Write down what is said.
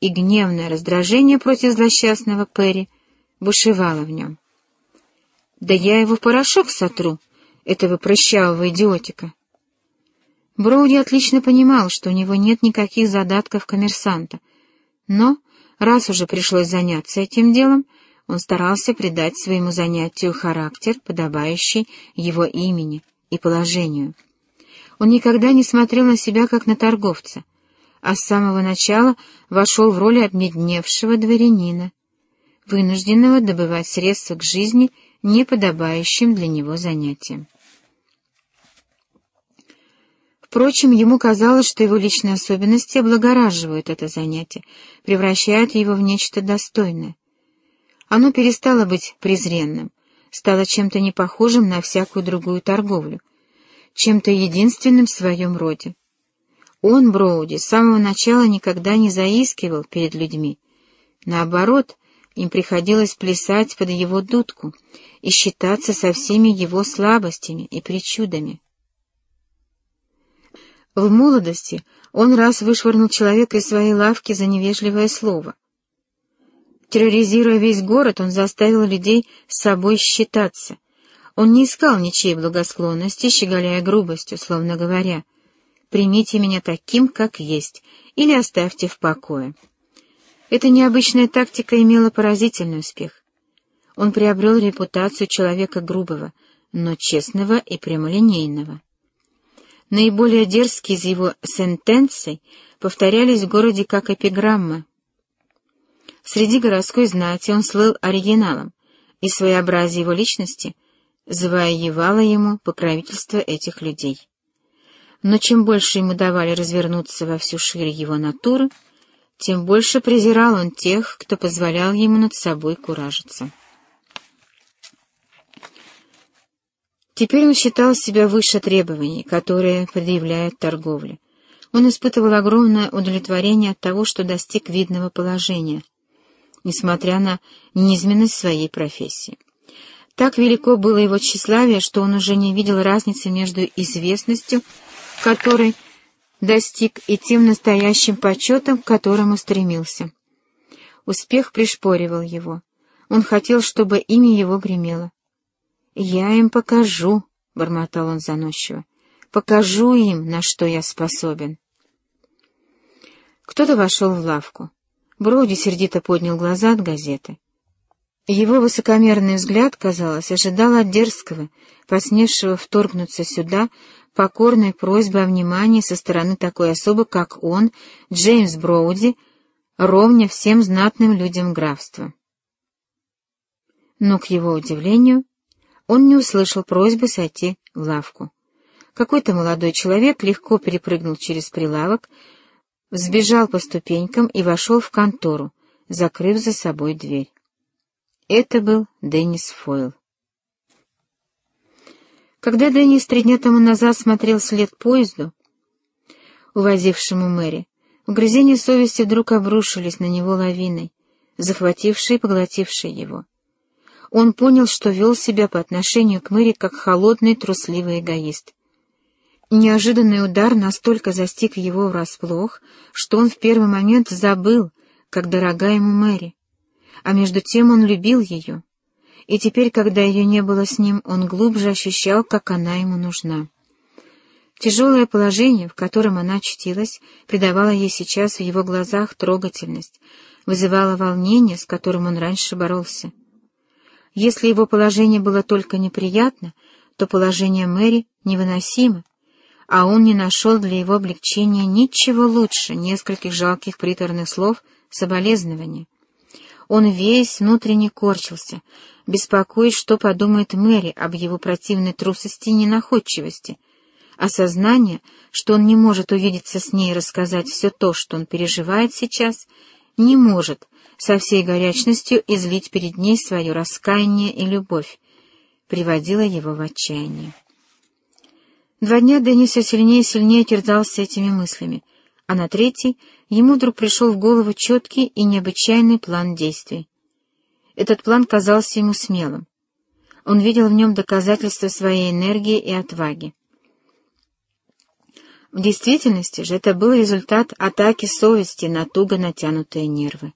и гневное раздражение против злосчастного Перри бушевало в нем. «Да я его в порошок сотру, этого прыщавого идиотика!» Броуди отлично понимал, что у него нет никаких задатков коммерсанта, но, раз уже пришлось заняться этим делом, он старался придать своему занятию характер, подобающий его имени и положению. Он никогда не смотрел на себя как на торговца, а с самого начала вошел в роль обмедневшего дворянина, вынужденного добывать средства к жизни неподобающим для него занятием. Впрочем, ему казалось, что его личные особенности облагораживают это занятие, превращают его в нечто достойное. Оно перестало быть презренным, стало чем-то непохожим на всякую другую торговлю, чем-то единственным в своем роде. Он, Броуди, с самого начала никогда не заискивал перед людьми. Наоборот, им приходилось плясать под его дудку и считаться со всеми его слабостями и причудами. В молодости он раз вышвырнул человека из своей лавки за невежливое слово. Терроризируя весь город, он заставил людей с собой считаться. Он не искал ничьей благосклонности, щеголяя грубостью, словно говоря, «Примите меня таким, как есть, или оставьте в покое». Эта необычная тактика имела поразительный успех. Он приобрел репутацию человека грубого, но честного и прямолинейного. Наиболее дерзкие из его сентенций повторялись в городе как эпиграммы. Среди городской знати он слыл оригиналом, и своеобразие его личности завоевало ему покровительство этих людей. Но чем больше ему давали развернуться во всю шире его натуры, тем больше презирал он тех, кто позволял ему над собой куражиться. Теперь он считал себя выше требований, которые предъявляет торговля. Он испытывал огромное удовлетворение от того, что достиг видного положения, несмотря на низменность своей профессии. Так велико было его тщеславие, что он уже не видел разницы между известностью, которой достиг, и тем настоящим почетом, к которому стремился. Успех пришпоривал его. Он хотел, чтобы имя его гремело. «Я им покажу», — бормотал он заносчиво, — «покажу им, на что я способен». Кто-то вошел в лавку. Броуди сердито поднял глаза от газеты. Его высокомерный взгляд, казалось, ожидал от дерзкого, посмевшего вторгнуться сюда, покорной просьбы о внимании со стороны такой особы, как он, Джеймс Броуди, ровня всем знатным людям графства. Но, к его удивлению, он не услышал просьбы сойти в лавку. Какой-то молодой человек легко перепрыгнул через прилавок, взбежал по ступенькам и вошел в контору, закрыв за собой дверь. Это был Деннис Фойл. Когда Деннис три дня тому назад смотрел след поезду, увозившему Мэри, угрызения совести вдруг обрушились на него лавиной, захватившей и поглотившей его он понял, что вел себя по отношению к Мэри как холодный, трусливый эгоист. Неожиданный удар настолько застиг его врасплох, что он в первый момент забыл, как дорога ему Мэри. А между тем он любил ее, и теперь, когда ее не было с ним, он глубже ощущал, как она ему нужна. Тяжелое положение, в котором она очутилась, придавало ей сейчас в его глазах трогательность, вызывало волнение, с которым он раньше боролся. Если его положение было только неприятно, то положение Мэри невыносимо, а он не нашел для его облегчения ничего лучше нескольких жалких приторных слов соболезнования. Он весь внутренне корчился, беспокоясь, что подумает Мэри об его противной трусости и ненаходчивости. Осознание, что он не может увидеться с ней и рассказать все то, что он переживает сейчас, не может со всей горячностью излить перед ней свое раскаяние и любовь, приводила его в отчаяние. Два дня Дэнни все сильнее и сильнее терзался этими мыслями, а на третий ему вдруг пришел в голову четкий и необычайный план действий. Этот план казался ему смелым. Он видел в нем доказательство своей энергии и отваги. В действительности же это был результат атаки совести на туго натянутые нервы.